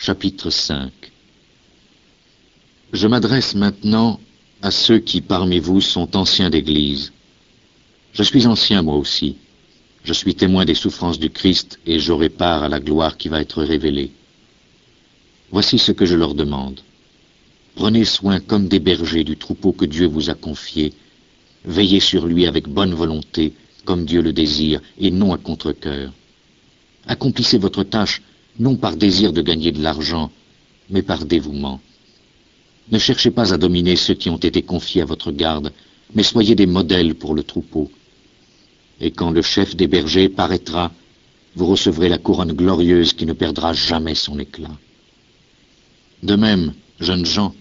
Chapitre 5 Je m'adresse maintenant à ceux qui parmi vous sont anciens d'Église. Je suis ancien moi aussi. Je suis témoin des souffrances du Christ et j'aurai part à la gloire qui va être révélée. Voici ce que je leur demande. Prenez soin comme des bergers du troupeau que Dieu vous a confié. Veillez sur lui avec bonne volonté, comme Dieu le désire, et non à contre-cœur. Accomplissez votre tâche non par désir de gagner de l'argent, mais par dévouement. Ne cherchez pas à dominer ceux qui ont été confiés à votre garde, mais soyez des modèles pour le troupeau. Et quand le chef des bergers paraîtra, vous recevrez la couronne glorieuse qui ne perdra jamais son éclat. De même, jeunes gens,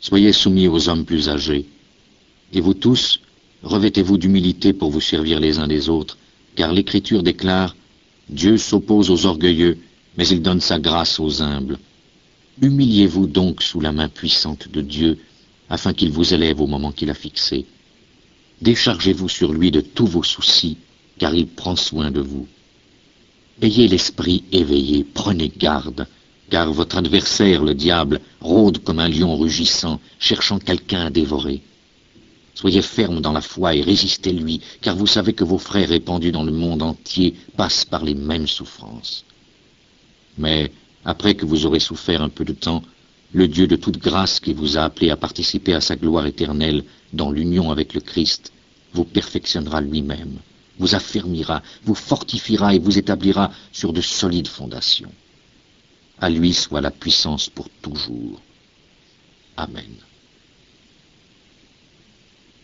soyez soumis aux hommes plus âgés. Et vous tous, revêtez-vous d'humilité pour vous servir les uns des autres, car l'Écriture déclare Dieu s'oppose aux orgueilleux, mais il donne sa grâce aux humbles. Humiliez-vous donc sous la main puissante de Dieu, afin qu'il vous élève au moment qu'il a fixé. Déchargez-vous sur lui de tous vos soucis, car il prend soin de vous. Ayez l'esprit éveillé, prenez garde, car votre adversaire, le diable, rôde comme un lion rugissant, cherchant quelqu'un à dévorer. Soyez fermes dans la foi et résistez-lui, car vous savez que vos frères répandus dans le monde entier passent par les mêmes souffrances. Mais après que vous aurez souffert un peu de temps, le Dieu de toute grâce qui vous a appelé à participer à sa gloire éternelle dans l'union avec le Christ, vous perfectionnera lui-même, vous affermira, vous fortifiera et vous établira sur de solides fondations. À lui soit la puissance pour toujours. Amen.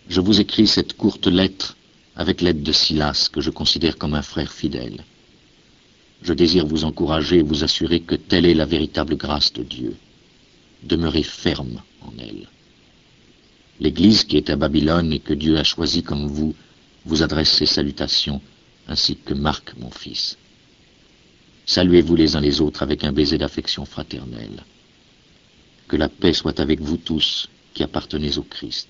Je vous écris cette courte lettre avec l'aide de Silas, que je considère comme un frère fidèle. Je désire vous encourager et vous assurer que telle est la véritable grâce de Dieu. Demeurez ferme en elle. L'Église qui est à Babylone et que Dieu a choisie comme vous vous adresse ses salutations, ainsi que Marc, mon fils. Saluez-vous les uns les autres avec un baiser d'affection fraternelle. Que la paix soit avec vous tous qui appartenez au Christ.